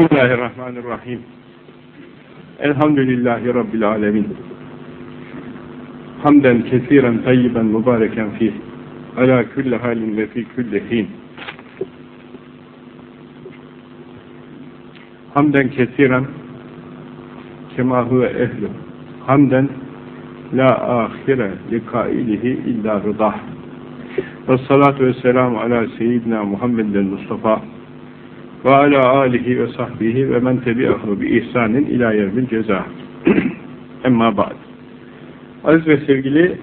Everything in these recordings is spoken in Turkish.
Bismillahirrahmanirrahim. Elhamdülillahi Rabbil alemin. Hamden kesiren tayyiben mübareken fih. Ala külli halin ve fi külli hin. Hamden kesiren kema huve ehlu. Hamden la ahire li kailihi illa rıdah. Ve salatu ve selamu ala seyyidina Muhammedin Mustafa ve ala alihi ve sahbihi ve men tebi'ahu bi ihsanin ila yevmil ceza. Emma ba'd. Aziz ve sevgili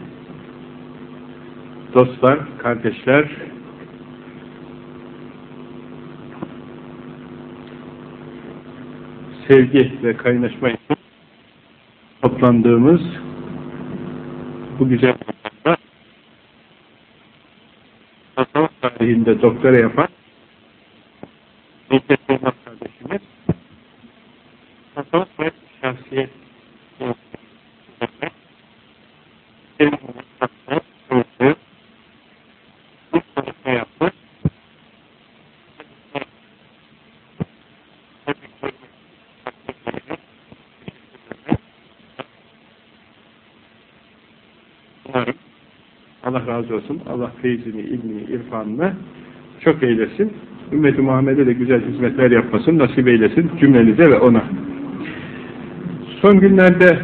dostlar, kardeşler, sevgi ve kaynaşma için toplandığımız bu güzel tasavvuf tarihinde doktora yapan tasavvuf ve şahsiyet Allah razı olsun. Allah feyzini, ilmini, irfanını çok eylesin. Ümmet-i Muhammed'e de güzel hizmetler yapmasın, nasip eylesin cümlenize ve ona. Son günlerde